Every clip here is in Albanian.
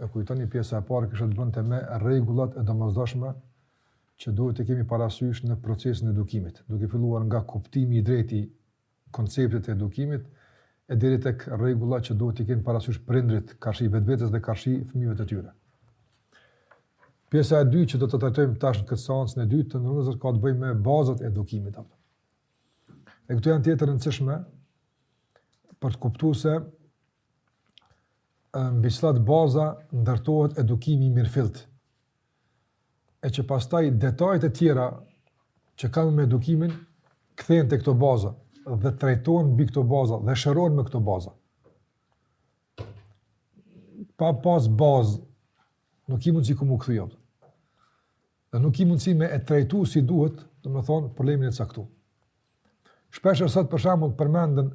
E kujtoni pjesa e parë kishte të bënte me rregullat e domosdoshme që duhet të kemi parasysh në procesin e edukimit, duke filluar nga kuptimi i drejtë i konceptit të edukimit e deri tek rregullat që duhet të kenë parasysh prindërit karshi vetvetes dhe karshi fëmijëve të tyre. Pjesa e dytë që do të trajtojmë tash në këtë seancën e dytë të ndërmjetësisht ka të bëjë me bazat e edukimit apo. E këto janë të rëndësishme për të kuptuar se mbi cilat baza ndërtohet edukimi i mirëfillt. E që pastaj detajet e tjera që kanë me edukimin kthehen te këto baza dhe trajtohen mbi këto baza dhe shërohen me këto baza. Pa pas bazë nuk i mundsi ku m'u kthy jo. Dhe nuk i mundsi me e trajtu si duhet, domethënë problemin e caktuar. Shpesh sot për shembull përmenden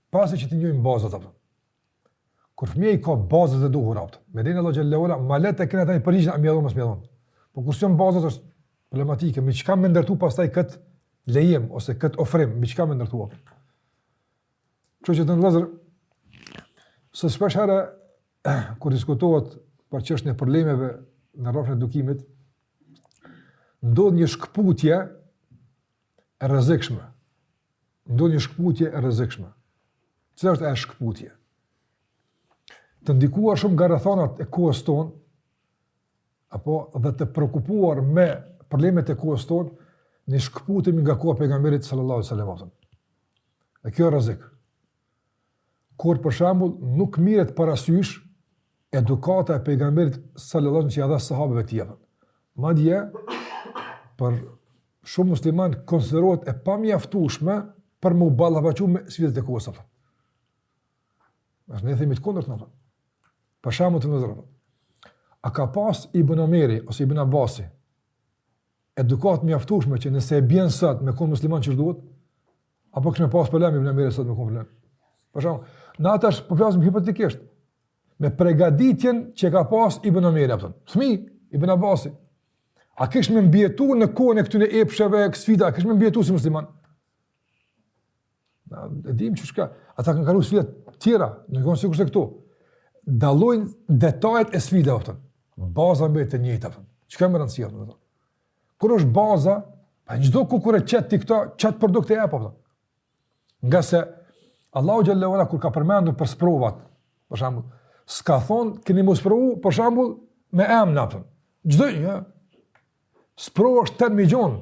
Pasi që t'i njohim bazat, a kupton. Kur fëmija i ka bazat e duhura, a kupton. Me lejen e Allahut xhelle ve ala, ma lehtë e kene ta i përgjën, a mi adhonë, a mi adhonë. Po kur s'jon bazat është problematike, me çka me ndërtu pastaj këtë lejim, ose këtë ofrim, me çka me ndërtu, a kupton. Që që të në lezër, se shpeshherë, kur diskutohet për çështjen e problemeve në rrafshin e edukimit, ndodh një shkëputje e rrezikshme. Ndodh një shkputje e rrezikshme. Cila është ajo shkputje? Të ndikuar shumë nga rrethanat e kohës tonë apo dhe të preokupuar me problemet e kohës tonë, ne shkputemi nga koha e pejgamberit sallallahu alajhi wasallam. Dhe kjo është rrezik. Kur për shembull nuk mirret parasysh edukata e pejgamberit sallallahu alajhi wasallam që ia dha sahabeve të tij. Madje për shumë musliman konsiderohet e pamjaftueshme për m'u ballafaqu me sfidat e kohës ato. Ne s'e themi të kundërtën ato. Për shembull të ndërrojmë. A ka pas Ibn Omeri ose Ibn Abasi edukatë të mjaftueshme që nëse e bjen sot me kon musliman qysh duhet apo kish me pas problem ibn Omeri sot me kon problem. Për shembull na tash po flasim hipotetikisht me pregaditjen që e ka pas ibn Omeri apo. Fëmija ibn Abasi. A kish me mbijetu në kohën e këtyre epsheve, sfida, a kish me mbijetu si musliman? E dim që çka, ata kanë kalu sfida tjera, në kohën sikurse këtu. Dallojnë detajet e sfidave, a kupton. Baza mbetet e njëjtë, a kupton. Çka me rëndësi, a kupton? Kur është baza, pa në çdokund kërë qëtë të këta, qëtë produkte e po, a kupton. Ngase, Allahu xhelle ve ala, kur ka përmendu për sprovat, për shembull, s'ka thonë, keni m'u sprovu, për shembull, me emën a kupton. Çdo gja. Sprova është tërë migjon.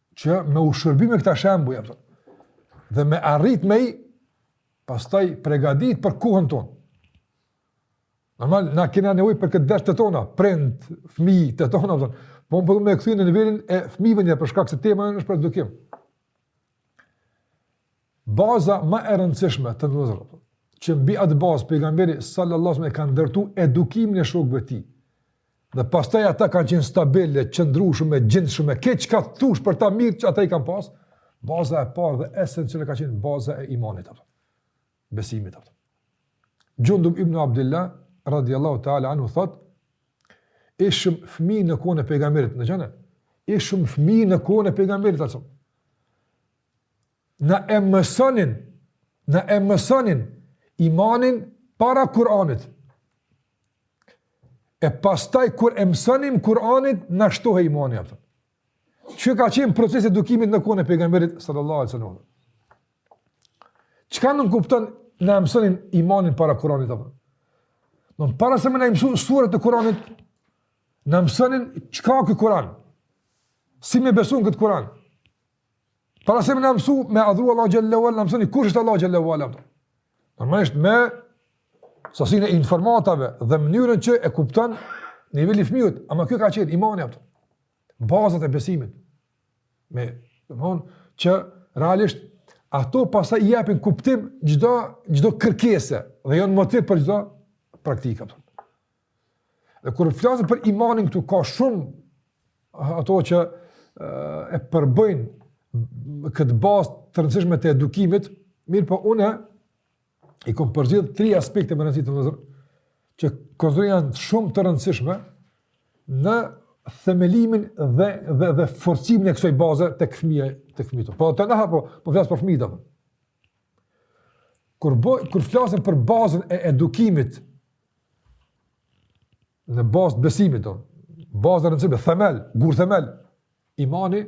Që me u shërbi me këta shembuj, kupton. Dhe me arrit me i, pastaj pregadit për kohën tonë. Normal, na kena nevoj për këtë dertë të tona, prind, fmi, të tona, kupton. Po më përdo me kthy në nivelin e fmive një, për shkak se tema na është për edukim. Baza më e rëndësishme të nderuar vëllezër, që mbi atë bazë pejgamberi sallallahu alaihi wasallam e ka ndërtu edukimin e shokëve të tij. Dhe pastaj ata kanë qenë stabile, qëndrueshëm e gjendshëm, krejt çka thush për të mirë që ata i kanë pas. Baza e parë dhe esenciale ka qenë baza e imanit apo besimit, kupton. Jundub ibn Abdillah radhiyallahu ta'ala anhu thot: "Ishim fëmijë në kohën e pejgamberit, në gjënë. Ishim fëmijë në kohën e pejgamberit alejhi selam. Na e mësonin, na e mësonin imanin para Kur'anit. E pastaj kur e mësonim Kur'anit, na shtohej imani, kupton. Që ka qenë procesi i edukimit në kohën e pejgamberit sallallahu alaihi wasallam. Çka nënkupton na mësonin imanin para Kur'anit kupton? Domethënë para se me na mësu surat e Kur'anit, na mësonin çka ka Kur'an. Si me besu këtë Kur'an? Para se me na mësu me adhuru Allahun xhelle ue ala, na mësonin kush është Allahu xhelle ue ala. Normalisht me sasinë e informatave dhe mënyrën që e kupton niveli i fmiut, ama kjo ka qenë imani, kupton. Bazat e besimit. Me, domethënë, që realisht ato pastaj i japin kuptim çdo, çdo kërkese dhe janë motiv për çdo praktikë. Kupton. Dhe kur flasim për imanin këtu ka shumë ato që e përbëjnë këtë bazë të rëndësishme të edukimit, mirëpo unë i kom përzgjedh tri aspekte me rëndësi, të nderuar vëllezër, që konsideroj janë shumë të rëndësishme në themelimin dhe, dhe, dhe forcimin e kësoj baze tek fëmija, tek fëmija. Po të nëha po, po flas për fëmijët Kur, bo, kur flasim për bazën e edukimit, në bazë të besimit, do, bazë e rëndësishme, themel, gurthemel, imani,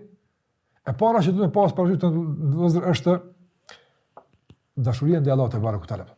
e para që duhet me pas parasysh, të nderuar vëllezër, është dashuria ndaj Allahut tebareke ue teala.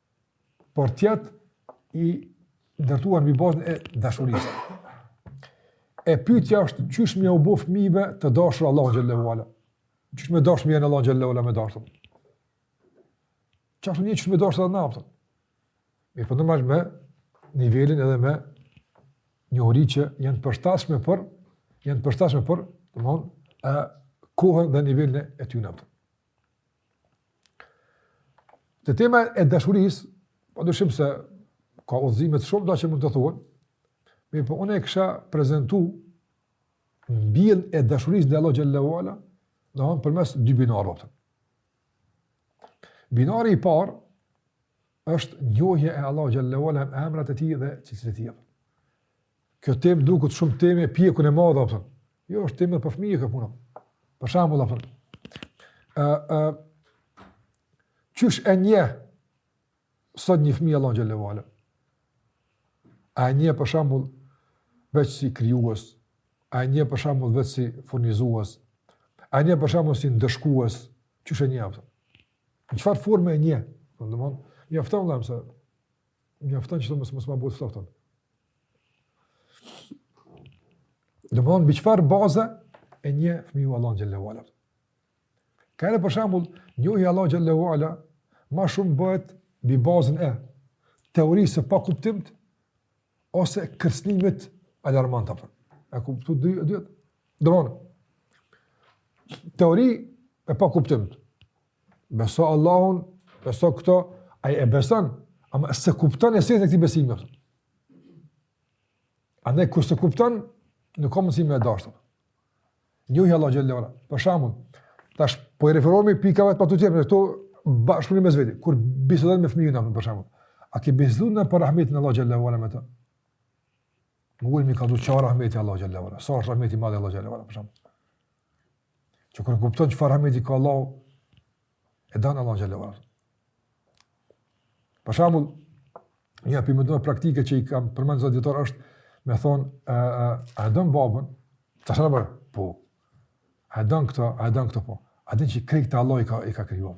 por të jetë i ndërtuar mbi bazën e dashurisë. E pyetja është qysh me ua bë fëmijëve të dashur Allahun xhelle ue ala. Qysh më dashur janë Allahu xhelle ue ala më dashur. Çfarë një qysh më dashur atë, kupton? Mirëpo normal me nivelin edhe me njohuri që janë të përshtatshme për janë të përshtatshme për, domthonë, kohën dhe nivelin e tyre. Të tema e dashurisë, pa dyshim se ka udhëzime të shumta që mund të thuhen, mirëpo unë e kisha prezentu mbjelljen e dashurisë në Allah xhelle ve ala, n'hu përmes dy binarëve, a kupton. Binari i parë është njohja e Allah xhelle ve ala në emrat e tij dhe cilësitë e tij. Kjo temë duket shumë temë e pjekun e madhe, a kupton. Jo, është temë për fëmijë kjo punë. Për shembull, a kupton. Ë ë qysh e njeh sot një fëmijë Allah xhelle ve ala. A e njeh për shembull veç si krijues, a e njeh për shembull veç si furnizues, a e njeh për shembull si ndëshkues, qysh e njeh, a kupton. Në çfarë forme e njeh? Domthon, mjafton vëllai se Mjafton që të mos mos ma bëhet ftohton. Domethënë mbi çfarë baze e njeh fëmiu Allah xhelle ve ala. Ka edhe për shembull, njohja e Allah xhelle ve ala ma shumë bëhet mbi bazën e teorisë së pakuptimtë ose kërcënimit alarmant, a kupton. A këto dy dy. Domethënë. Teori e pakuptimtë. Beso Allahun, beso këto, ai e beson, ama s'e kupton esencën e këtij besimi në fakt. Edhe kur s'e kupton, nuk ka mundsi me dashtë. Njohja e Allah xhelle ve ala, për shambull, tash po i referohemi pikave të patjetër, në këto bashkëpuni me zveti, kur bisedon me fëmijën për shambull. A ke bisedu najherë për rahmetin e Allah xhelle ve ala me të? Me u ulë me i kallxu çka rahmeti i Allah xhelle ve ala, sa është rahmeti i madh i Allah xhelle ve ala, për shambull. Që kur kupton çfarë rahmeti ka Allahu, e don Allahun xhelle ve ala. Për shembull, një, e po mendoj, praktike që i kam përmend disa ditë është me thon a a e don babën, tash, a kupton, po. A don këto, a don këto po. A din që krejt këta Allahu i ka i ka krijuar.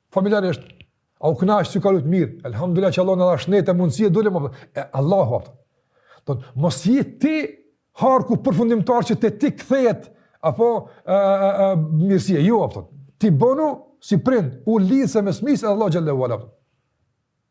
Familjarisht, a u kënaqe, a shtive ka, u desht mirë, elhamdulilah që Allah na dha shnet e mundësi e dole më përë, e Allahu, a kupton. Domethënë mos ji ti harku përfundimtar që te ti kthehet, a kupton ë ë mirësia jo, a kupton ti bënu si prind urë lidhëse mes fmisë e Allah xhelle ve ala.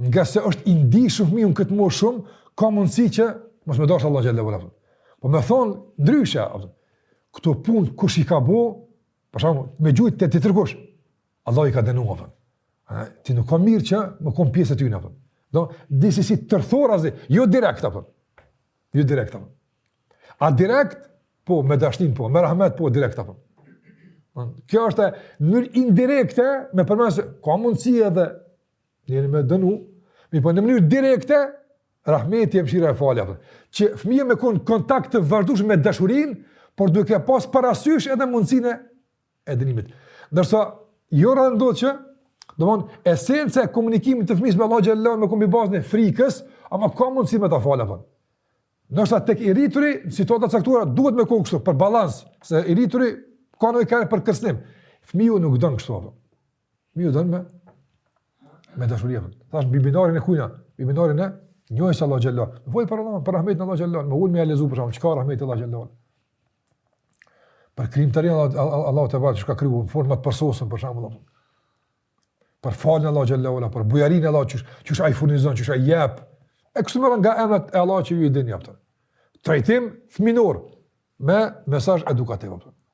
Ngase është i ndishëm fëmija në këtë moshë shumë, ka mundësi që mos me dashtë Allah xhelle ve ala. Po me thonë, ndryshe, këto punë kush i ka bo, për shembull, me gjujtë tjetërkush, Allah i ka dënu, a kupton. Ti nuk ka mirë që me kon pjesë e tyne, a kupton. Do, disi si tërthorazi, jo direkt, a kupton. Jo direkt, a kupton. A direkt, po, me dashnin, po, me rahmet, po, direkt, a kupton. Kjo është mënyrë indirekte, me përmirësu, ka mundësi edhe Njëri me dënu, mirëpo në mënyrë direkte, rahmeti e mëshira e falja. Që fëmija me konë kontakt të vazhdushëm me dashurin, por duke pas parasysh edhe mundësine e dënimit. Ndërsa, jo rrallë ndodh që, domethon, esenca e komunikimit të fëmijës me Allahun xhelle, me kon mbi bazën e frikës, ama ka mundësi me ta falë, apën. Ndërsa tek i rrituri, në situata t'caktuara, duhet me kon kështu, për balans, se i rrituri, ka në i kërë për kësnim. Fëmiju nuk dënë kështu, apën. Fmiju don me, me dashuri. Thash, bibinarin e kujna, bibinarin e njohjes Allahut xhelle. Në folë për Allah, për rahmetin e Allahut xhelle, me u, me e lexu për shembull, që ka rahmetin Allahu xhelle. Për krijimtarinë e Allahut, Allah të varë, që ka kriju, në formë më të përsosun për shembull, Allah. Për faljen e Allahut xhelle, për bujarinë e Allahut, që është ai furnizon, që është ai jep. E kështu merren nga emrat e Allahut që ju i dini, jepet trajtim, fminor, me mesaj edukativ,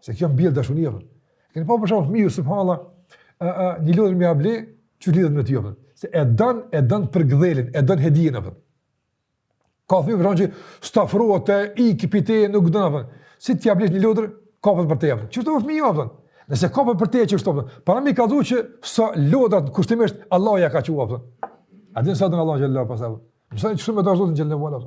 Se kjo mbjell dashuri apo. Keni pa për shembull fëmiu subhanallah, ë ë një lodër me ia ble, qysh lidhet me ty apo. Se e don, e don përkëdheljen, e don hedijen apo. Ka fëmiu për shkak që stafrohet te i kipite nuk don apo. Si t'ia blesh një lodër, kapet për te apo. Çu të fëmiu apo. Nëse kapet për te që është apo. Para mi ka dhuçi sa lodrat kushtimisht Allah ja ka çu apo. A din sa don Allah xhallahu masanej. Mësoj shumë të dashur Zotin xhallahu ala.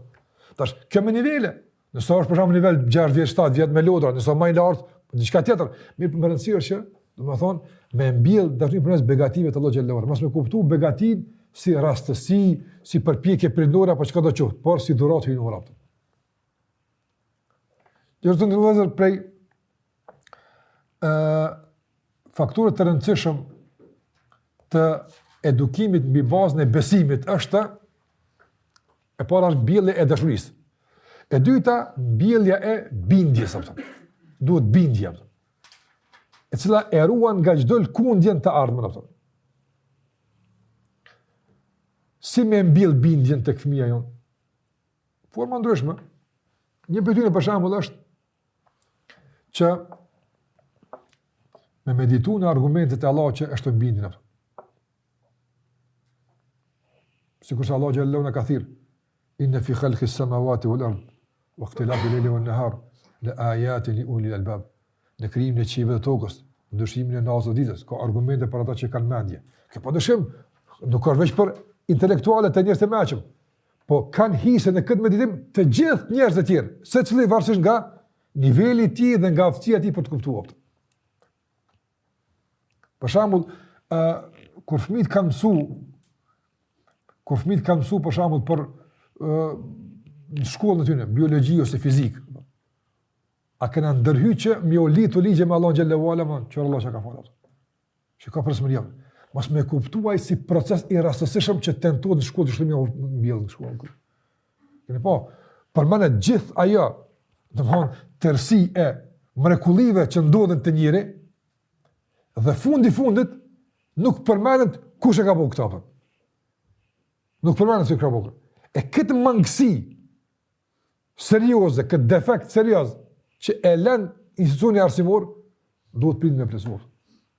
Tash, kjo me nivele, Nëse është për shembull nivel 6 vjet, 7 vjet me lodra, nëse më i lartë, diçka tjetër, me rëndësi është që, domethënë, me mbjell dashni për mes begative të Allahut xhallahu. Mos me kuptu begatinë si rastësi, si përpjekje prindore apo çka do të thotë, por si dhuratë hyjnore. Dhe te ndër do prej ë uh, faktorë të rëndësishëm të edukimit mbi bazën e besimit është E para është mbjellja e dashurisë. E dyta, mbjellja e bindjes, apo. Duhet bindje. E cila e ruan nga çdo lkundje n'të ardhmën, apo. Si me mbjell bindjen tek fëmia jon? Forma t'ndryshme. Një prej tyne për shembull është që me meditu në argumentet e Allahut që e shton bindjen, Sikurse Allah xhallahu na ka thirr inna fi khalqi samawati wal ard wa ikhtilafi al-layli wan nahar la ayati li ulil albab. Në krijimin e qiejve dhe tokës, ndryshimin e natës dhe ditës, ka argumente për ata që kanë mendje. Kjo pa dyshim, nuk është veç për intelektualët e njerëzit e mençëm. Po kanë hise në këtë meditim të gjithë njerëzit e tjerë, secili varësisht nga niveli i tij dhe nga aftësia e tij për të kuptuar. Për shembull, ë uh, kur fëmijt kanë mësu kur fëmijt kanë mësu për shembull për ë uh, në shkollën e tyre, biologji ose fizikë, A kena ndërhy që me ia lidh kto ligje me Allahun xhele ve ala, ma, që Allah që ka falat. Që ka përës më rjallë. Mos me kuptu si proces i rastësishëm që tentohet në shkollë, që shtu me u mbjellë në shkollë. Kemi po, përmenet gjithë ajo, domethonë, tërësi e mrekullive që ndodhen te njeri, dhe fundi fundit, nuk përmenet kush e ka bërë këta, për. Nuk përmenet si ka bërë. E këtë mangësi, serioze, këtë defekt serioz, që e len institucioni arsimor, duhet prindi me plotësu.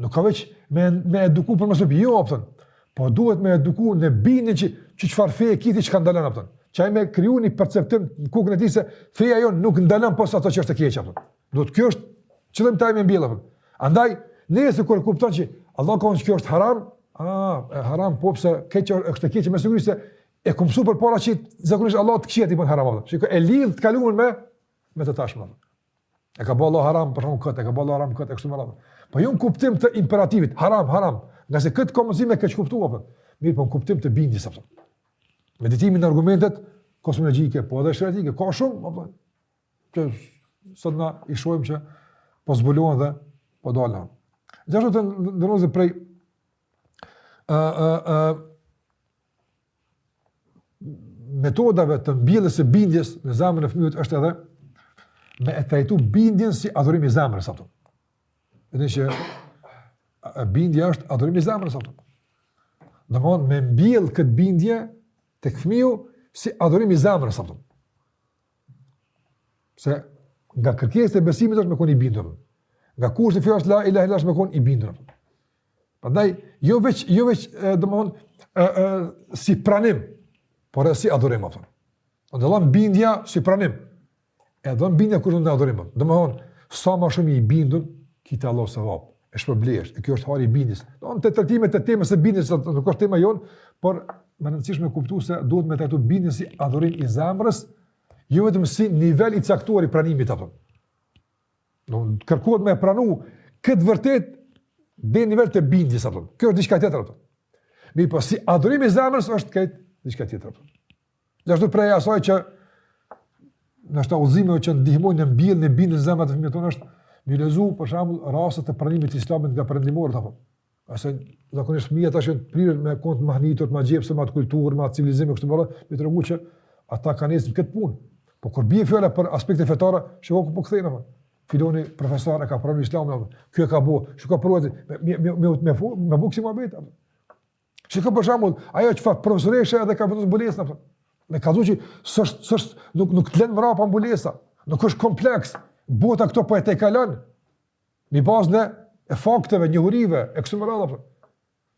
Nuk ka veç me, me eduku për mos pi, jo, a kupton. Po duhet me eduku në bindje që, që çfarë feje ki ti, çka ndalon, a kupton. Që ai me kriju një perceptim në kokën e tij se feja jonë nuk ndalon pos atë që është e keqe, a kupton. Duhet kjo është që domethon te ai me mbjellë, a kupton. Andaj, nëse kur kupton që Allah ka që kjo është haram, a, e haram po pse e keqe, është e keqe, me siguri se e kom msu përpara që zakonisht Allahu të kqijat i bën haram, a kupton. Që e lidh të kaluarën me, me të tashmen, a kupton. E ka bo Allahu haram për shembull këtë, e ka bo Allahu haram këtë, e kështu me radhë. Po jo në kuptim të imperativit, haram, haram, ngase këtë ka mundësi me e keqkuptu, apo. Mirëpo në kuptim të bindjes, apo. Meditimi në argumentet kozmologjike, po edhe sheriatike, ka shumë, apo. që sot na i shohim që po zbulohen dhe po dalin. Gjithashtu të ndërëzë prej uh, uh, uh, metodave të mbjelljes së bindjes në zemrën e fëmijës është edhe me e trajtu bindjen si adhurim i zemrës, a kupton. Edhe që bindja është adhurim i zemrës, a kupton. Domethon me mbjell këtë bindje tek fëmiju si adhurim i zemrës, a kupton. Se nga kërkesat e besimit është me kon i bindur. Nga kushtet e fjalës la ilahe ilallah është me kon i bindur. Prandaj jo veç jo veç domthon ë ë si pranim, por edhe si adhurim apo. Domthon bindja si pranim. E domthon bindja kur do të adhurim. Domthon sa më shumë i bindur ki te Allahu sevap. E shpërblehesh, kjo është hali i bindjes. Domthon trajtimi i temës së bindjes sot nuk është tema jon, por me rëndësi me kuptu se duhet me trajtu bindjen si adhurim i zemrës, jo vetëm si nivel i caktuar i pranimit apo. Domthon kërkohet me pranu këtë të vërtetë dhe në nivel të bindjes apo. Kjo është diçka tjetër apo. Mirëpo si adhurim i zemrës është krejt diçka tjetër apo. Gjithashtu prej asaj që në shtë udhëzime që ndihmojnë në mbjelljen e bindjes në zemrat e fëmijëve tonë është me ju lexu për shambull raste të pranimit të islamit nga perëndimorët apo. Ase zakonisht fëmijët tash janë prirë me kont mahnitur, me gjithçka, me kulturë, me civilizim kështu me radhë, me tregu që ata kanë nisur këtë punë. Po kur bie fjala për aspekte fetare, shiko ku po kthehen apo. Filani profesor e ka pranuar Islamin apo. Ky e ka bu, çu ka provuar me me me me fu, me buksi më bëj. Shikoj për shembull, ajo çfarë profesoresha edhe ka vendosur mbulesën apo. Me kallzu që s'është s'është nuk nuk të lën mbrapa mbulesa. Nuk është kompleks. Bota këto po e tejkalon. Mbi bazën e, e fakteve, njohurive, e kështu me radhë apo.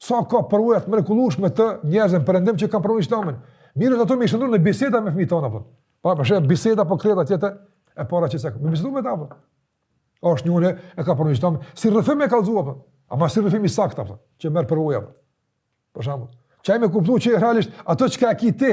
Sa ka përvoja të mrekullueshme të njerëzve në perëndim që kanë pranuar Islamin. Mirë ato me i shndërru në biseda me fëmijët tona apo. Pa, po shë biseda po këta tjetër e para që sekon. Me bisedu me ta apo. Është njëri e ka pranuar Islamin, si rrëfim e kallzu apo. Ama si rrëfim i saktë apo, që merr përvoja apo. Për shembull, që ai me kuptu që realisht ato çka e ki ti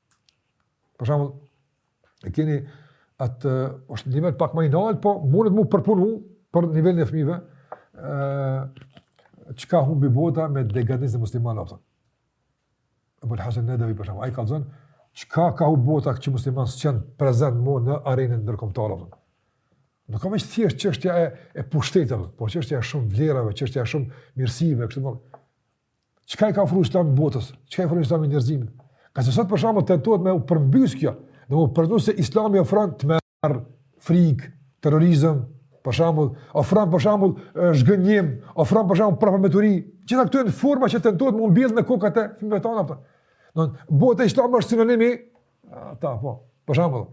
Për shembull, e keni atë, është nivel pak më i lartë, po mundet me u përpunu për nivelin e fëmijëve, ë çka humbi bota me degradimin e muslimanëve. Abu Hasan Nadawi për shembull, ai kallzon çka ka hup bota që muslimanët s'jan prezent më në arenën ndërkombëtare apo. Nuk është thjesht çështja e e pushtetit, po çështja e shumë vlerave, çështja e shumë mirësive kështu me. Çka i ka ofruar Islami botës? Çka i ofron Islami njerëzimit? Kurse sot për shembull tentohet me u përmbys kjo, domethënë se Islami ofron tmerr, frikë, terrorizëm, për shembull, ofron për shembull zhgënjim, ofron për shembull prapambeturi, gjitha këto janë forma që tentohet me u mbjell në kokat e fëmijëve tona apo. Do thotë bota islame është sinonim i atyre apo, për shembull.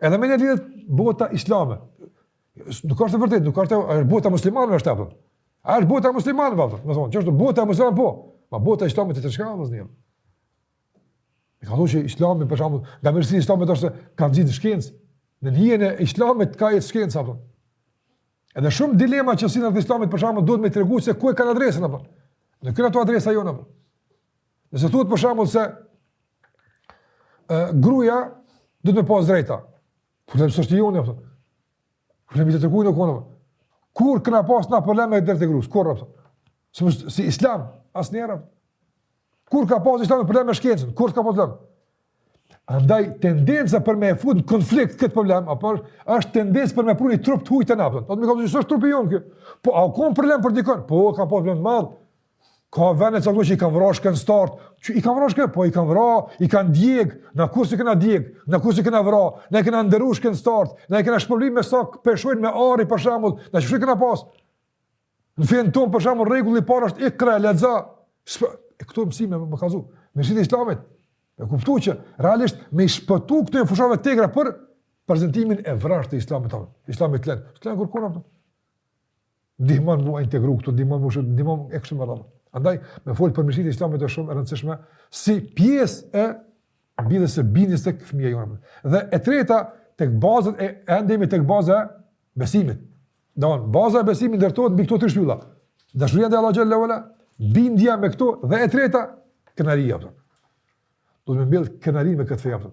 Edhe me i lidh bota Islame. Nuk është e vërtetë, nuk është bota muslimane është apo. A është bota muslimane apo? Domethënë, që është bota muslimane po. Ama bota islame të çka vëzhgim. Jo. Me kallzu që Islami për shembull, nga versi Islami thoshte ka nxit shkencë. Në dijen e Islamit ka nxit shkencë apo. Edhe shumë dilema që s'janë të Islamit për shembull duhet me tregu se ku e kanë adresën apo. Në këto adresa jo apo. Nëse thuhet për shembull se ë gruaja duhet me pas drejta. Problem s'është i joni, apo. Problem i i kujt u kon, Kur kena pas na problem me drejta të gruas? Kur, apo. Si, si islam, asnjëherë, Kur ka pas Islami problem me shkencën? Kur ka pas problem? Andaj, tendenca për me e fut në konflikt këtë problem, apo është tendenca për me pru një trup të huj te na, apo. Atë me kallzu që s'është trupi jonë kjo. Po, a u konë problem për dikënd? Po, ka pas problem të madh. Ka vende të caktuara që i kanë vra shkencëtarët, që i kanë vra shkencëtarët, po i kanë vra, i kanë djeg, ne kurrë s'i kena djeg, ne kurrë s'i kena vra, ne i kena nderu shkencëtarët, ne i kena shpërbly me sa peshojnë me ari për shembull, në që shri kena pas. Në fenë tonë për shembull rregulli i parë është ikra, lexo, E këto mësime me kallzu, me shqit e islamit, e kuptu që realisht me shpëtu këto fusha të gjera për prezentimin e vrasht të islamit, islamit të lenë, të lenë kërkona për. ndihmon mua integru këtu, ndihmon mua shumë, ndihmon e kështu me radhë. Andaj me fol për mirësitë e islamit është shumë e rëndësishme si pjesë e bindjes së bindjes tek fëmia jonë. Dhe e treta tek bazat, ende jemi tek baza e besimit. Don, baza e besimit ndërtohet mbi këto tre shtylla. Dashuria ndaj Allahut xhele ue ala, bindja me këto dhe e treta kënaqësia. Do t'thotë me mbjell kënaqësi me këtë fjalë.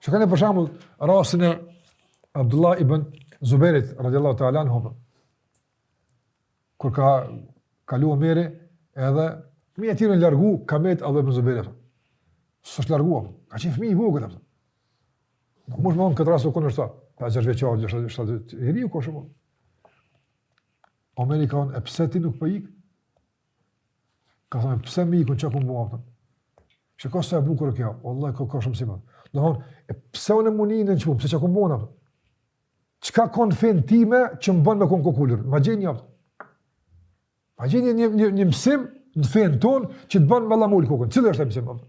Shikoni për shembull rastin e Abdullah ibn Zubairit radhiyallahu ta'ala anhu. Kur ka kalu Omeri edhe fëmijë e tjerë janë largu, ka mbet Abdullah ibn Zubairit. S'është larguar. Ka qenë fëmijë i vogël atë. Nuk mund të vonë këtë rast u konë shtat. Pa çfarë veçor gjë është shtat i riu kush më. Omeri ka thonë, e pse ti nuk po ik? Ka thënë, pse me ik unë, çka kum bo, a kupton? Çka ka sa e bukur kjo, vallai ka shumë mësime. Do thon, e pse unë me u ni unë keq, pse çka kum bo, a kupton? Çka ka n'fenë time që më bën me kon kokulur? Ma gjeni, a kupton. Ma gjeni një një, një mësim në fenë tonë që të bën me e ul kokën. Cili është ai mësim, a kupton?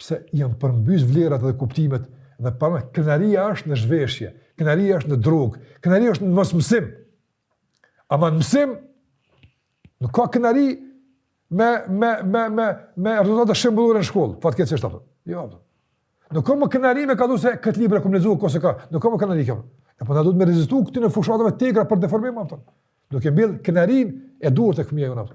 Pse janë përmbys vlerat dhe kuptimet dhe para kënaria është në zhveshje, kënaria është në drogë, kënaria është në mos mësim. A në mësim nuk ka kënari me me me me me rezultate shembullore në shkollë, fatkeqësisht apo. Jo. Për. Nuk ka më kënari me thonë këtë libër e kum lexuar ose ka, nuk ka më kënari këtu. Ne po na duhet me rezistu këtyne fushatave të egra për deformim apo. Duke mbjell kënarinë e duhur tek fëmia jonë apo.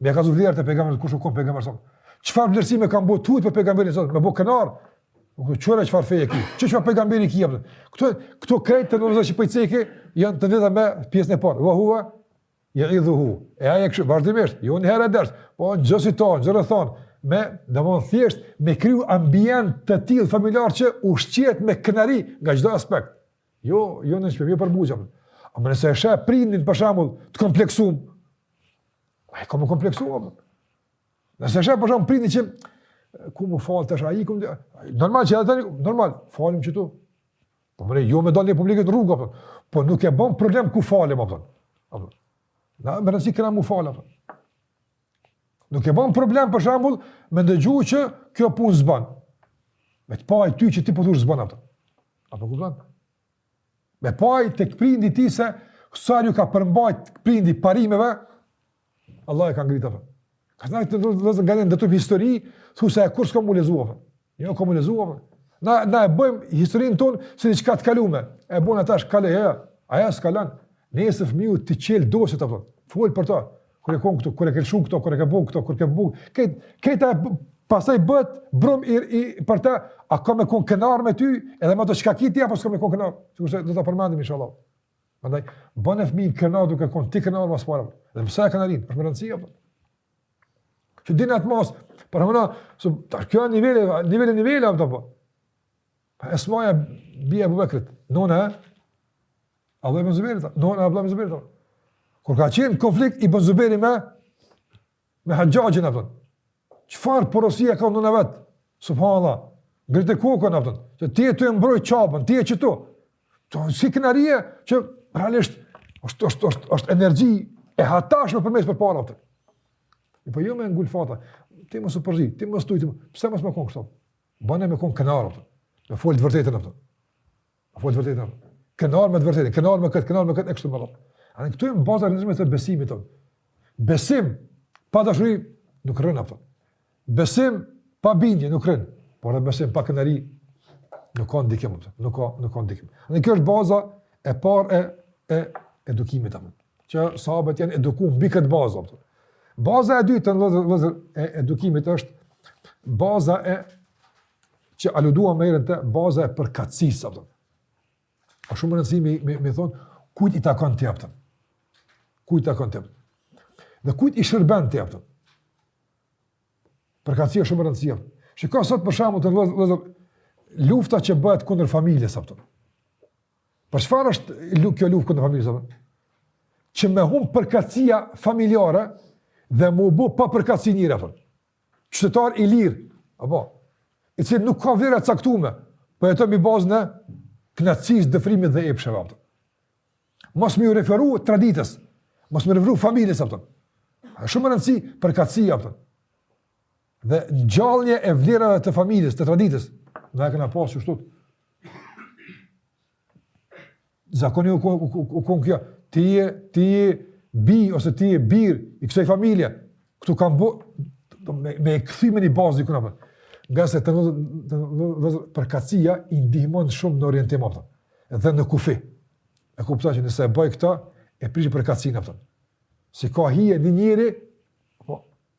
Më ka dhënë vlerë të pejgamberit kush u kon pejgamberi sa. Çfarë vlerësime kanë bo bota për pejgamberin sa? Me u kënaq. Kqyr çfarë feje ki. Kqyr çfarë pejgamberi ki jap. Kto kto krejt të ndoshta që po i cek janë të lidhur me pjesën e parë. Wa huwa ya'idhuhu. E ai kështu vazhdimisht, jo një herë ders, po çdo si ton, do thonë me domon thjesht me kriju ambient të tillë familjar që ushqet me kënari nga çdo aspekt. Jo, jo në shpjegim, jo për buzë. Ama nëse e shë prindin, për shambull, të kompleksum. Ai ka me u kompleksu, a Nëse e shë për shambull, prindin që, ku me u falë tash, a i ku më... Normal që edhe tani, normal, falim që tu. Po më ne, jo me dalë në publik n'rrugë, a Po nuk e bën problem ku falim, a kupton. Na, mënzi kena mu falë, a Nuk e bën problem, për shambull, me ndëgju që kjo punë s'ban. Me të pa ty që ti po thush s'ban, a A po kupton? Me pa ai tek prindi i tij se sa herë iu ka përmbajt prindi parimeve, Allah e ka ngrit apo. Ka thënë t'i tregojmë këto histori, thu se e kur s'kemi lexu apo. Jo, kemi lexu apo. Na, na e bëjmë historinë tonë si diçka të kalume. E bëjmë a tash kaloi, ajo s'kalon. Nëse fëmiu të çel dosjet, a kupton, fol për ta. Kur e kon këtu, kur e ke lëshu këtu, kur e ke bëu këtu, kur ke bëu, këtë këtë pastaj bëhet brum i, i për të, a ka me kon krenar me ty, edhe me atë çka ki ti apo s'ka me kon krenar. Sikurse do ta përmendim inshallah. Prandaj bëne fëmin krenar duke kon ti krenar ma s'pari. Dhe pse e krenarinë? Për rëndësi apo? Që din atë mos, për hëna, so, ta kjo nivele, nivele, nivele, apo të po. Pa Esmaja bija e Ebu Bekrit, nona e Abdullah ibn Zubejrit, nona e Abdullah ibn Zubejrit. Kur ka qenë konflikt ibn Zubejri me me Haxhaxhin, a po kupton. Çfarë porosie ka nona vet? Subhanallah. Ngrite kokën apo. Që ti e të mbroj çapën, ti e çto. To si krenaria që realisht është është është është energji e hatashme përmes për para atë. Po jo me ngul fata. Ti mos u përzi, ti mos tuj, pse mos me kon këtu? Bane me konë krenar, a po kupton. Me folë të vërtetën, a po kupton. Me folë të vërtetën, a po kupton. Krenar me të vërtetën, krenar me këtë, krenar me këtë, e kështu me radhë. A në këtu e në bazë rëndësishme të besimit, a po kupton. Besim, pa dashuri, nuk rrnon, a po kupton. Besim, pa bindje, nuk rrnon. Por dhe besim, pa krenari, nuk ka ndikim, a po kupton. Nuk ka, nuk ka ndikim. Andaj kjo është baza e parë e, e edukimit, a po kupton. që sahabët janë edukuar mbi këtë bazë. Baza e dytë vëllezër e edukimit është baza që aluduam më herët te baza e përkatësisë, a po kupton. Është shumë rëndësi me me, me i thon kujt i takon ti, a po kupton. Kujt i takon ti? Dhe kujt i shërben ti, a po kupton? Përkatësia shumë rëndësi. Shikoje sot për shembull vëllezër lufta që bëhet kundër familjes, a po kupton. Për çfarë është kjo luftë kundër familjes, a po kupton? Që me humb përkatësia familjare dhe me u bo pa përkatësi njeri, a po kupton. Qytetar i lirë, apo i cili nuk ka vlera të caktuara, po jeton mbi bazën e kënaqësisë, dëfrimit dhe epsheve, a po kupton. Mos m'iu referu traditës, mos m'iu referu familjes, a po kupton. Është shumë rëndësi përkatësia, a po kupton. Dhe ngjallja e vlerave të familjes, të traditës, na e kena pasur kështu. Zakoni u kon u kon kjo, ti je ti je bijë ose ti je bir i kësaj familje. Ktu kam bu me me kthy me ni bazë diku, a po kupton. Ngase vëllezër përkatësia i ndihmon shumë në orientim, a po kupton. Dhe në kufi. E kuptoj që nëse e bëj këtë, e prish përkatësinë, a po kupton. S'i ka hije një njeri,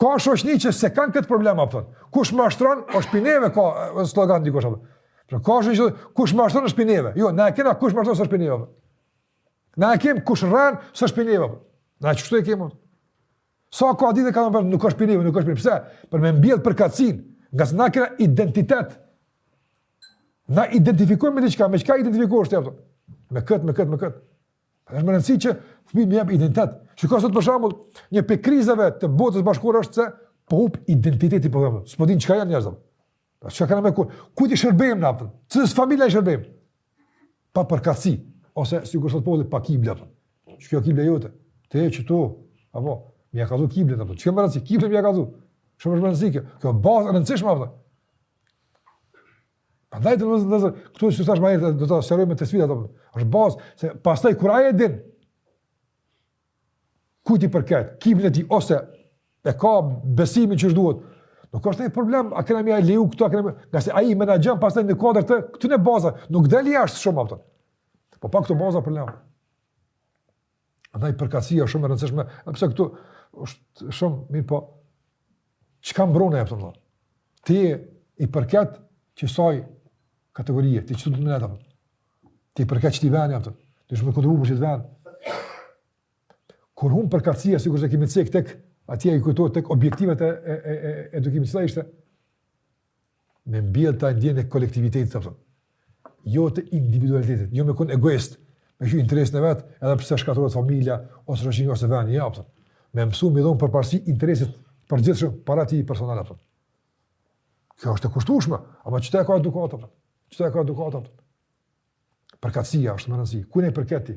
Ka shoqni që s'e kanë këtë problem a po kupton. Kush mashtron, është prej neve ka slogan dikush, a po kupton. Pra ka shoqni që kush mashtron është prej neve. Jo, na e kena kush mashtron s'është prej neve. Na e kem kush rren s'është prej neve. Na çu e kemi. Sa hadithe kanë bërë nuk është prej neve, nuk është prej neve. Pse? Për me mbjell përkatësinë, ngase na kena identitet. Na identifikohemi me diçka, me çka identifikohesh ti, a po kupton? Me kët, me kët, me kët. Pra është me rëndësi që fëmijës me i jep identitet. Çka sot për shembull, një prej krizave të botës bashkëkohore është se po hup identiteti për gëmë. S'po din çka janë njerëzit. Pra që ka në me kur. Kujt i shërbejmë na, a kupton? Cilës familje i shërbejmë? Pa përkatësi. Ose, sikur sot po dhe, pa kibla. Çka o kibla jote? Te që to? Apo, me ia kallzu kiblën, a kupton. Që ka më rëndësi? Kiblën me ia kallzu. Shumë është me rëndësi kjo. Kjo bazë e rëndësishme, a kupton. Prandaj të vëzë ndëzë, këto, e si thashë ma herët, do të sërëj me të sfida, të përë, është bazë, se pastaj, kur ai e din, kujt i përket, kiblën e tij, ose e ka besimin qysh duhet, nuk është një problem, a këna mi a leu këtu, a këna mi, ngase ai menaxhon pastaj në kuadër të këtyne bazave, nuk del jashtë shumë, a kupton. Po pa këto baza problem. Andaj përkatësia është shumë e rëndësishme, pse këtu është shumë mirëpo çka mbron, a kupton? Ti i përket qësaj kategorie, ti çdo të më ndaj. Ti i përket qëtij veni atë. Ti shumë këtu bushi të veni. Kur hum përkatësia sikurse kemi cek tek atje ju kujtohet tek objektivat e e e e edukimit sa ishte me mbjell te ai ndjenjën e kolektivitetit apo jo të individualitetit, jo me kon egoist, me ju interesin e vet, edhe pse shkatërrohet familja ose shoqëria ose veni, ja, apo. Me mësu me dhon përparësi interesit të përgjithshëm para atij personal apo. Kjo është e kushtueshme, ama qeta e ka edukata, apo? Qeta e ka edukata, apo? Përkatësia është me rëndësi. Kujna i përket ti?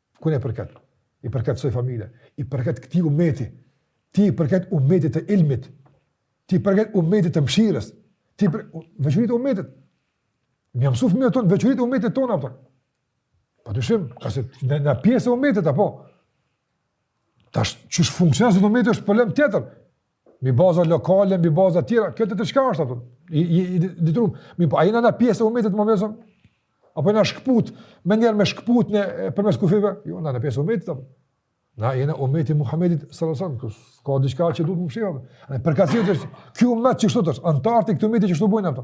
Kujna i përket? I përket ksoj familje, i përket këti umeti, ti i përket umetit të ilmit, ti i përket umetit të mshirës, ti i përket, veçuritë e umetit. Me ia mësu fëmijve tonë veçuritë e umetit tonë, a kupton. Padyshim, ngase na jena pjesë e umetit, apo? Tash qysh funksionon sot umeti është problem tjetër. Mbi baza lokale, mbi baza të tjera, kjo të çka është apo? I i i nderum, mirëpo a jena na pjesë e umetit më vjen apo jena shkput, më ndjer me shkput nëpërmes kufijve, jo, na jena pjesë e umetit apo. Na jena umeti i Muhamedit sallallahu alaihi wasallam, ka diçka që duhet të mshirë. Ai përkatësi është ky umet që sot është, anëtarët e këtij umeti që sot bojnë ato.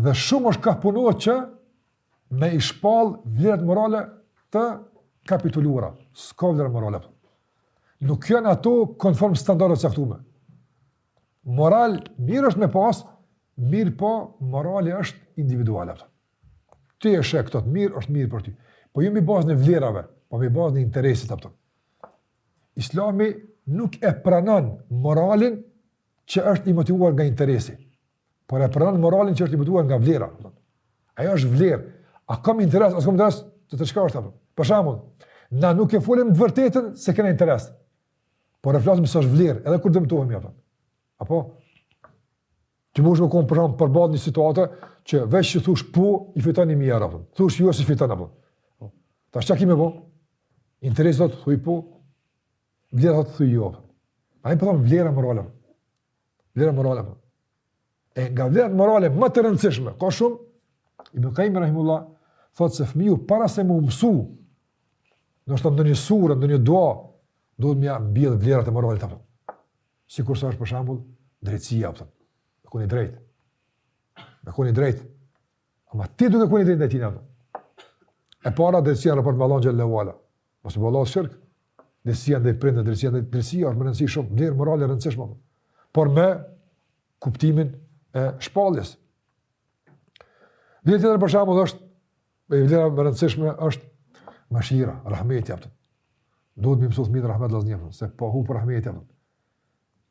Dhe shumë është ka punohet që me i shpall vlerat morale të kapitulluara. S'ka vlera morale. Nuk janë ato konform standardeve t'caktume. Moral mirë është me pas, mirëpo morali është individual. Ti e sheh të mirë, është mirë për ty. Po jo mbi bazën e vlerave, po mbi bazën e interesit. A kupton. Islami nuk e pranon moralin që është i motivuar nga interesi, por e pranon moralin që është i motivuar nga vlera. Ajo është vlerë. A kam interes, a s'kam interes, tjetër çka është apo. Për shambull, na nuk e folim të vërtetën se kena interes, por e flasim se është vlerë, edhe kur dëmtohemi apo. Apo, Ti mund të kon për shembull përballë një situatë që veç të thosh po i fiton një mijë euro apo. Thosh jo s'i fiton apo. Tash çka ki me bë? Interesi thotë thuj po. Vlera thotë thuj jo. Ai po thon vlera morale. Vlera morale. E nga vlerat morale ma të rëndësishme, ka shumë Ibn Qayyim rahimullah thotë se fëmiu para se me u mësu, do të thotë ndonjë sure, ndonjë dua, duhet me ia mbjell vlerat e moralit apo. Sikurse është për shembull drejtësia apo. Me kon i drejtë. Me kon i drejtë. Ama ti duhet me kon i drejtë ndaj tij apo? E para drejtësia në raport me Allahun xhelle ue ala. Mos me bo shirk. Drejtësia ndaj prindve, drejtësia ndaj drejtësia është me rëndësi shumë, vlerë morale e rëndësishme. Por me kuptimin e shpalljes. Vlerë tjetër për shembull është e vlera më e rëndësishme është mëshira, rahmeti apo. Duhet me mësu fëmijë rahmet vallahi se po hup rahmeti apo.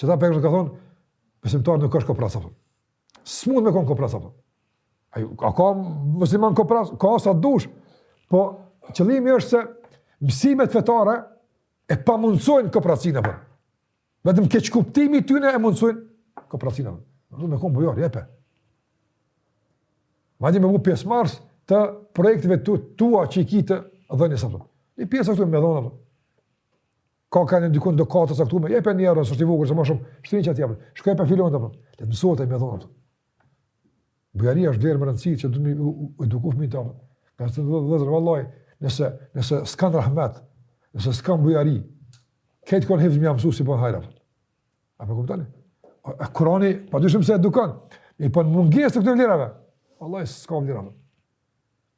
Qata pejgamberi ka thonë, besimtar nuk është koprac apo. S'mund me kon koprac apo. A ka, ka musliman koprac, ka sa dush. Po qëllimi është se mësimet fetare e pamundsojnë kopracinë apo. Vetëm keqkuptimi i tyne e mundsojnë kopracinë apo. Duhet me kon bujar, jepe. Madje me bo pjesëmarrës të projekteve të tua që i ki të dhënies apo. Një pjesë ashtu me dhon apo. Ka kanë dikon do ka të caktun më jepën një euro, është i vogël, më shumë. Shtine qaty apo. Shko jepja filan apo. Le të mësohet me dhon. Bujaria është vlerë me rëndësi që duhet të edukojmë fëmijët tonë. Ka të vëllezër vallahi, nëse nëse s'kan rahmet, nëse s'kan bujari, kot kanë hifz me mësu s'i bën hajr. A po kuptoni? A Kurani pa dyshim se edukon. Mirëpo mungesë të këtyne vlerave. Vallahi s'ka vlerë.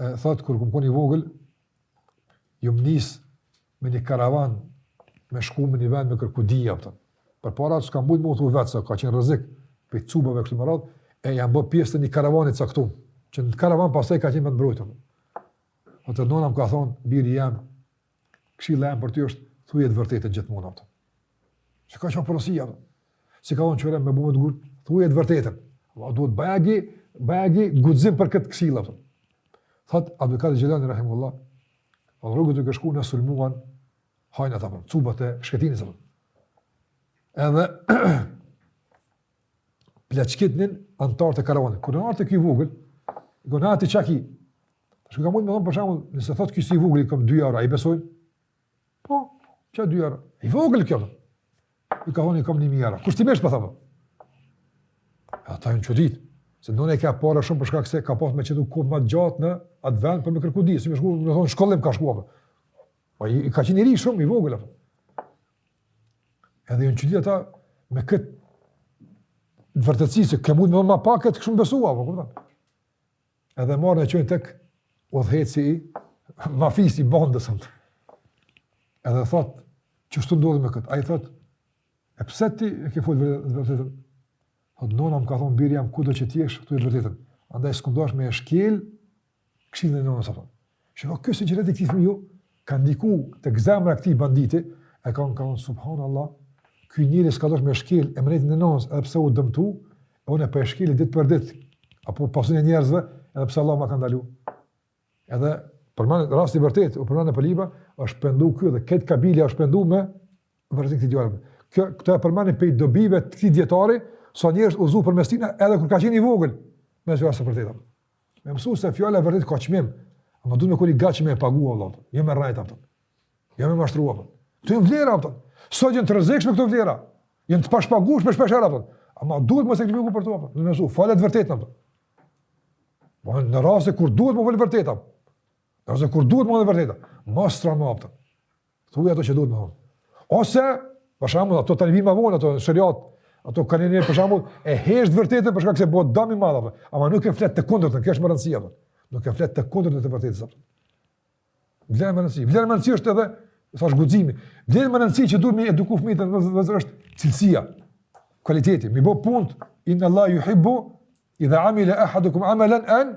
e, thot, kur kum kon i vogël, jum nisë me një karavan, me shku me një vend me kërku dije, apton. Përpara s'ka mujtë me udhtu vetë, se ka qenë rrezik, prej cubave kështu me radhë, e jam bë pjesë te një karavan i caktun, që në karavan pastaj ka qenë ma të mbrojtun. Thot nona m'ka thonë, biri jem, Këshilla jem për ty është thuje të vërtetën gjithmonë atë. Kjo ka qenë porosia. S'i ka thon çore me bëmë të gurt, thuje të vërtetën. Apo duhet bajagi, bajagi guxim për këtë këshillë atë. Thot Abdul Kadir Xhejlani rahimullah, po rrugës tu ke shku na sulmuan hajnat apo cubat e shkretinës apo. Edhe plaçkitnin anëtarët e karavanit. Kur kanë ardh te ky i vogël, thonë ti çka ki. Tash kam mund të them për shembull, nëse thotë ky si vogël i kam 2 euro, a i besojnë. Po, çka 2 euro? I vogël ky. I ka thonë kam 1000 euro. Kushtimisht po thom. Ata janë çudit. Se nona i ka para shumë për shkak se ka pas me qëndru kohë më gjatë në atë vend për me kërku dije, si me shku, domethonë shkollim ka shkuar. Po ai ka qenë i ri shumë i vogël apo. Edhe janë çudit ata me këtë vërtetësi se ke mund me më pak e të kishim besu, a po kupton. Edhe marrin e çojnë tek udhëheqësi mafiozi i bandës. Edhe thot, që kështu ndodhi me këtë? Ai i thot, e pse ti e ke fol të vërtetën? Thot, nona më ka thonë, biri jem kudo që t'jesh, thuje të vërtetën. Andaj s'kam dasht me e shkel, Këshillën e nënës apo. Shiko ky sinqeritet i këtij fëmiju ka ndiku tek zemra e këtij banditi, e ka ka thënë subhanallahu, ky njeri s'ka dashur me shkel emanetin e nënës edhe pse u dëmtu, e unë po e shkel ditë për ditë apo pasurinë e njerëzve, edhe pse Allah ma ka ndalu. Edhe përmendet rasti i vërtetë, u përmend nëpër libra, është pendu ky dhe krejt kabilja është pendu me vërtet këtë djalë. Kjo këto e përmendin prej dobive të këtij dijetari, sa njerëz u udhëzun përmes tina edhe kur ka qenë i vogël, me fjalë të vërtetë. Me mësu se fjala e vërtetë ka çmim, ama duhet me kon i gatshëm me e pagu, Allah, jo me rrejt, a kupton. jo me mashtru, a kupton. Këto janë vlera, a kupton. Sot janë të rrezikshme këto vlera, janë të pashpagueshme shpeshherë, a kupton. Ama duhet me sakrifiku për to, a kupton. Duhet me mësu, fole të vërtetën, a kupton. Po, në rast kur duhet me fol të vërtetën, a kupton. Në rast kur duhet me fol të vërtetën, a kupton. Mos të rren, a kupton. Thuaj ato që duhet me thonë. Ose, për shembull, ato tani vijnë më vonë ato sheriat, ato kaniherë për shembull e hesht të vërtetën për shkak se bëhet dëm i madh apo, ama nuk e flet të kundërtën, kjo është me rëndësi apo. Nuk e flet të kundërtën e të vërtetës apo. Vlerë me rëndësi. Vlerë me rëndësi është edhe thash guximi. Vlerë me rëndësi që duhet me eduku fëmijët në vëzë është cilësia, kualiteti. Me bë punë inna Allah yuhibbu idha amila ahadukum amalan an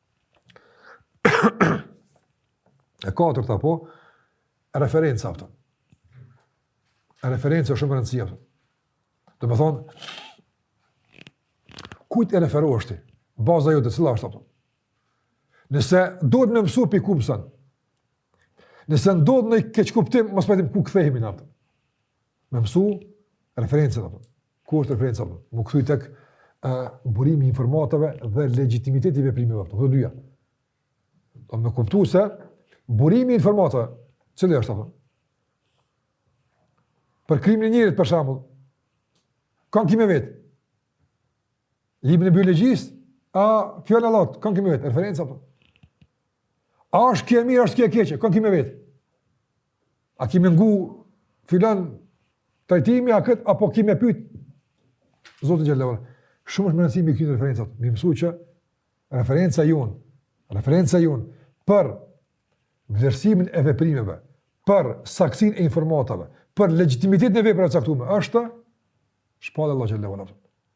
e katërta apo, referenca a kupton. Referenca shumë me rëndësi a kupton. Domethonë, kujt i referohesh ti? Baza jote cila është a kupton. Nëse duhet me mësu prej ku mëson, nëse ndodh ndonjë keqkuptim, mospajtim ku kthehemi na a kupton. Me mësu referencën a kupton. Ku është referenca? Me u kthy tek uh, burimi i informatave dhe legitimiteti i veprimeve. Këto dyja. Do me kuptu se burimi i informatave, cili është apo? Për krijimin e njeriut, për shembull, kën kemi me vet? Librin e biologjisë? A fjalën e Allahut, kën kemi me vet? Referenca, apo? A është kjo e mirë, është kjo e keqe? Kën kemi me vet? A kime ngu filan trajtimi, a ket, apo kime pyt Zotin xhelle ve ala, shumë është me rëndësi me i ken referencat, me i mësu që referenca jonë, referenca jonë, për vlerësimin e veprimeve, për saktësinë e informatave, për legjitimitetin e veprave caktume, është shpallja e Allahut xhelle ve ala.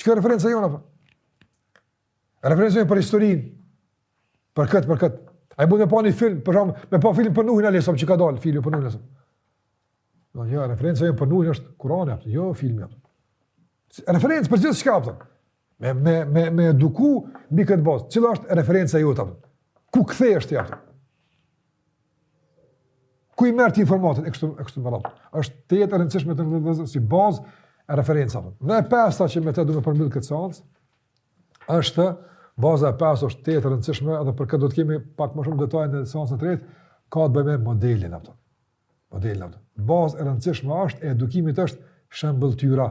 Çka referenca jona po? Referenca për historinë. Për këtë, për këtë. Ai mund me pa një film, për shembull me pa film për Nuhin alejhi selam që ka dalë filmi për Nuhin. Do jo, referenca jona për Nuhin është Kurani, jo filmi. Referencë për gjithçka apo? Me me me me e eduku mbi këtë bazë. Cila është referenca jote apo? Ku kthehesh ti atë? Ku i merr ti informatën e kështu e kështu me radhë. Është tejet e rëndësishme të nënvizohet si bazë e referencave. Dhe e pesta që me të du me e përmbyllë këtë seancë, është baza e pesë është tejet e rëndësishme edhe për këtë do të kemi pak më shumë detaje në seancën e tretë, ka të bëjë me modelin apo. Modelin apo. Bazë e rëndësishme është e edukimit është shëmbëlltyra.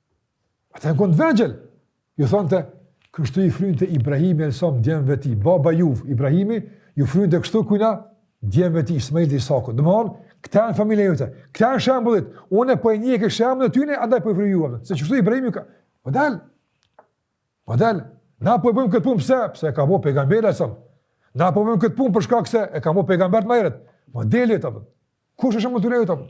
Ata kanë kenë të vegjel. Ju thonte, kështu i frynte Ibrahimi alejhi selam djemve t'vet, baba juv, Ibrahimi, ju frynte kështu kujna, djemve t'vet, Ismailit dhe Isakut. Domethanë, këta janë familja jote, këta janë shembujt, unë po e ndjek shembullin e tyne, andaj po i fryj juve. Se kështu Ibrahimi ka, po del, po del, na po e bëjmë këtë punë pse, pse e ka bo pejgamberi alejhi selam. Na po e bëjmë këtë punë për shkak se, e ka bo pejgamberi të majerët. Ma po deli e të bëjmë. Kush është shembulli të bëjmë?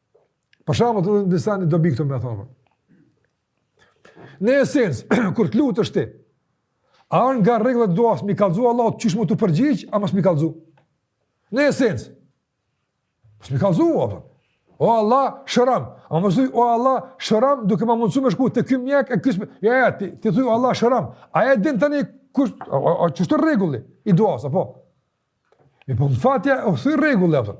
Për shembull, do të disa në dobi, do me thënë. Në esencë, kur të lutesh ti, a është nga rregullat e duasë me i kallzu Allahut qysh me t'u përgjigj, a mos me i kallzu? Në esencë. Mos me i kallzu apo? O Allah, shëromë. A me thënë, o Allah, shëromë, duke ma mundësu me shku te ky mjek, e kësme, ja, ja, ti, ti thuj, o Allah, shëromë. A e din të një, kush, a, a, a që është rregulli i duasë, apo? Mi po, në fatja, o thuj rregulli, apo?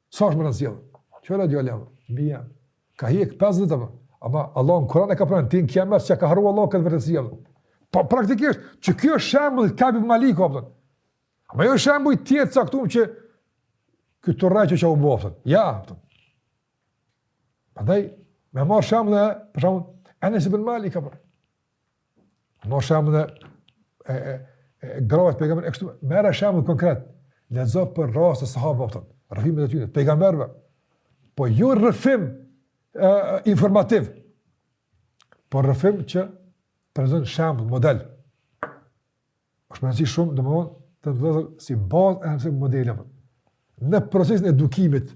Sa është më në zjedhë? Që redi o levë? Bia, ka hjek 5 ditë më. Ama Allah në Kur'an e ka përën, ti në kjemes që ka haru Allah këtë vërë të zjedhë. Pa, po, praktikisht, që kjo është shembul ka bi mali, ka përën. Ama jo shembul tjetë caktum që kjo të rrejë që që u bo, përën. Ja, përën. Përën. Me marë shembul e, për shembul, Enes ibn Malik, ka përën. Marrë shembull e, e, e, grave të pejgamberit, e kështu, merre shembull konkret, lexo për raste të sahabëve, apëton, rrëfimet e tyre, pejgamberëve, po jo rrëfim e, informativ, po rrëfim që prezanton shembull, model. është me rëndësi shumë, do me thonë, të të dhezër si bazë rëndësi modeli, apëton. Në procesin e edukimit,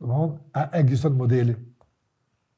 do me thonë, a ekziston modeli,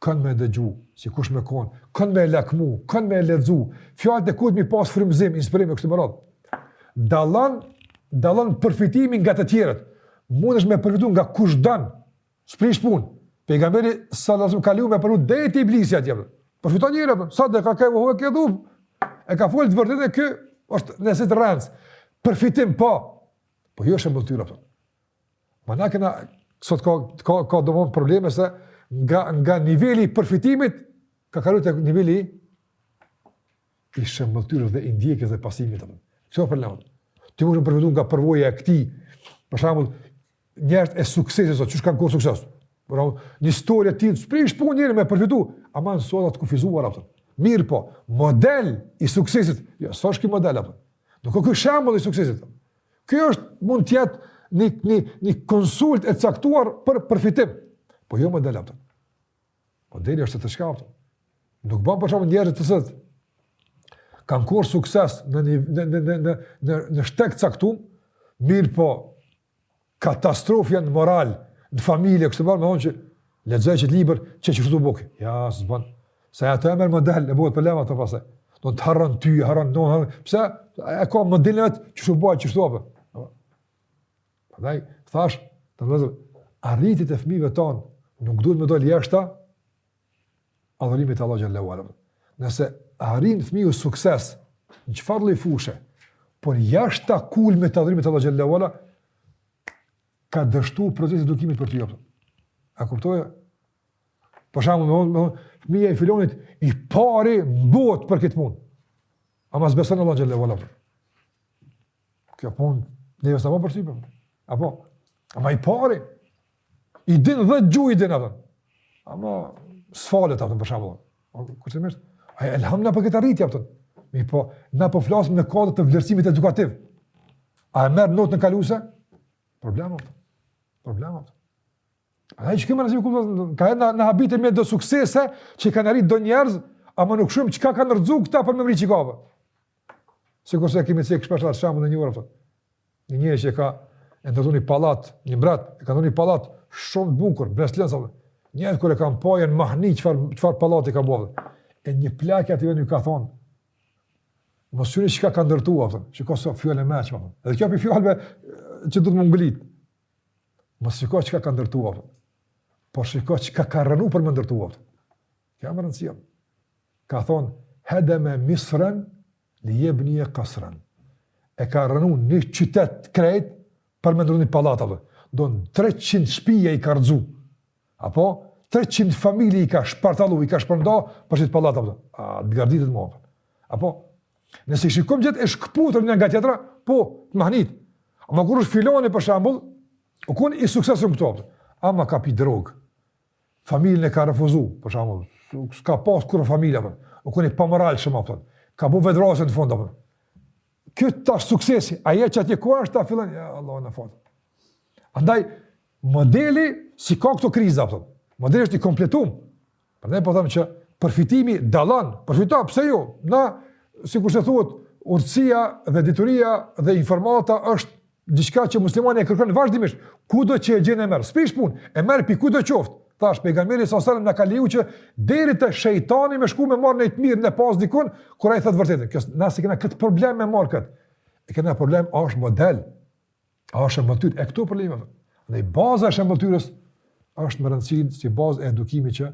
Kënd me e dëgju, si kush me kon, kënd me e lakmu, kënd me e lexu, fjalët e kujt mi pas frymëzim, inspirim e kështu me radhë. Dallon, dallon përfitimi nga të tjerët. Mundesh me përfitu nga kush don, s'prish pun. Pejgamberi sallallahu ka leju me përfitu edhe te Iblisi atje. Përfiton njeri, sadekake ve huve kedhub, e ka folë të vërtetën e kjo është nësit rrenës. Përfitim, po. Po jo shëmbëlltyra, Ma na kena, sot ka, ka, ka domethonë probleme se nga, nga niveli i përfitimit, ka kalu te niveli i shëmbëlltyrës dhe i ndjekjes dhe pasimit. Te kjo o problem. Ti mund të përfitu nga përvoja e këtij, për shambull, njerëzit e suksesit, qysh kanë korr sukses? Për shambull, një histori e tij, s'prish punë njeri me përfitu, ama në suaza t'kufizuara, a kupton. Mirëpo, model i suksesit, jo, s'është ky model, a kupton. Nuk o ky shambull i suksesit, a kupton. Kjo është mund të jetë një një një konsult e caktuar për përfitim. Po jo model, a kupton. Modeli është tjetër çka, kupton. Nuk ban për shambull njerëzit të cilët kanë korr sukses në një në në në në në në shteg t'caktum, mirëpo katastrofë janë n'moral në familje kështu bën, me thonë qe lexoje qet libër, qe qështu u bo ky. Jo, s'ban. Se ato e merr model, e bëhet problem ato pastaj. Do të harron ty, harron don, harron. Pse? E ka modelet qysh u bëhet qështu. Prandaj thash, të vëzë arritjet e fëmijëve ton nuk duhet me dal jashta adhurimit të Allahu xhel-le ve ala. Nëse arrin fëmija sukses në çfarë lloj fushe, por jashta kulmit të adhurimit të Allahu xhel-le ve ala ka dështuar procesi i edukimit për te, a kupton. A kuptoje? Për shembull, më thonë, thonë, fëmija i filanit i pari n'botë për këtë punë. Ama s'beson Allah xhel-le ve ala, kupton. Kjo punë, ne jësë apo për si për. A po, ama i pari. I din dhjetë gjuhë i din, a kupton. Ama s'falet, a kupton, për shambull. Kërë të mështë, a e lhamë në për këtë arritja, për të. Mirëpo, na po flasim në kuadër të vlerësimit edukativ. A e merr notën kaluese? Problem, kupton. Problem, a kupton. A e që kemë rëzimi kulturës, na habitem me do suksese që kanë arrit do njerëz, ama nuk shohim çka kanë rrëzu këta për me mrri që kapë. Sikurse e kemi cek shpesh at shembullin e njohur, një një që ka ndërtu një palat, një mbret, e ka ndërtu një palat shumë të bukur, mbresëlënës, sa njerëzit kur e kanë pa, janë mahni çfarë, çfarë palat e ka bo. E një plakë atë i venë ju ka thonë, mos shiko çka ka ndërtu, që ka së fjole me që, edhe kjo fjalë që duhet me u ngulit, Mos shiko çka ka ndërtuar, po shiko çka ka rrënu për me ndërtuar. Kjo me rëndësi. Ka thonë, hedeme misren, li jebnije kasren. E ka rrënu një qytet krejt për me ndërtu një palat, domethonë 300 shpija i ka rrëzu, Apo, 300 familje i ka shpartallu, i ka shpërnda, prej që të parat, apo, a, të goditë më, apo. Apo, nëse i shikom gjithë të shkëputur një nga tjetra, po, të mahnit. Ama, kur është filani, për shambull, u kon i suksesshëm këtu, apo. Ama ka pi drogë. Familjën e ka refuzu, për shambull. S'ka pas kurrë familje, apo. U kon i pamoral shumë, apo. Ka bo vetëvrasje në fund, apo. Ky tash suksesi, ajo që atje ku është ta filloni, ja, Allah, në fund. Andaj, Modeli s'i ka këto kriza, po them. Po modeli është i kompletum. Prandaj po them që përfitimi dallon, përfito, pse jo? Na, sikurse thuhet, urtësia dhe dituria dhe informata është diçka që muslimani e kërkon vazhdimisht, kudo që e gjen e merr, s'prish punë, e merr prej kujtdo qoftë, tash Pejgamberi alejhi selam na ka leju që deri te shejtani me shku me marrë nji të mirë në pastë dikund, kur ai thotë të vërtetën, kështu na s'e kena këtë problem me marrë këtë, e kena problem është model, A është shëmbëlltyrë? E këtu problemi. Dhe baza e shëmbëlltyrës është me rëndësi si bazë e edukimit që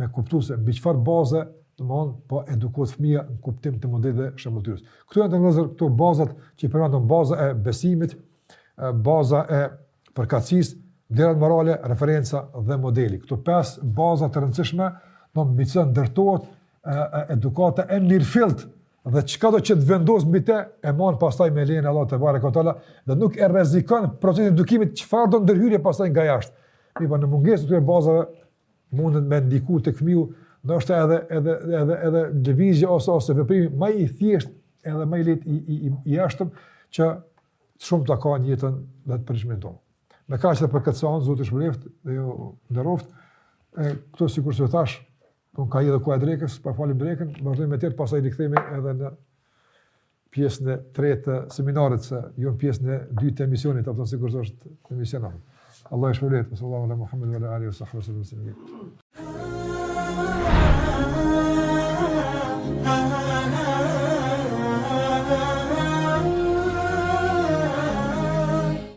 me kuptu se mbi çfarë baze domethënë po edukohet fëmija në kuptim të modelit dhe shëmbëlltyrës. Këto, e të nderuar, këto bazat që i përmendëm baza e besimit, baza e përkatësisë, vlerat morale, referenca dhe modeli. Këto pesë baza të rëndësishme mbi cilat ndërtohet edukata e mirëfilltë Dhe çkado që të vendos mbi te, e marr pastaj me lejen Allahut tebareke ue teala, dhe nuk e rrezikon procesin e edukimit çfarëdo ndërhyrje pastaj nga jashtë. Mirëpo në mungesë të këtyre bazave mundet me ndiku tek fëmiu, ndoshta edhe edhe edhe edhe lëvizje ose ose veprimi më i thjeshtë edhe më i lehtë i i i jashtëm që shumë tash ka në jetën dhe të përditshmen tonë. Me kaq edhe për këtë seancë, Zoti ju shpërbleftë dhe ju nderoftë, e këto sikurse thashë, Ton ka edhe koha e drekës, po falim drekën, vazhdojmë me të tjera, pastaj rikthehemi edhe në pjesën e tretë të seminarit, se jo në pjesën e dytë të emisionit, apëton sikurse është emisionat. Allahu ju shpërbleftë, wa sallallahu ala Muhammed, wa ala Ali, wa sahbë, wa sallallahu ala Muhammed.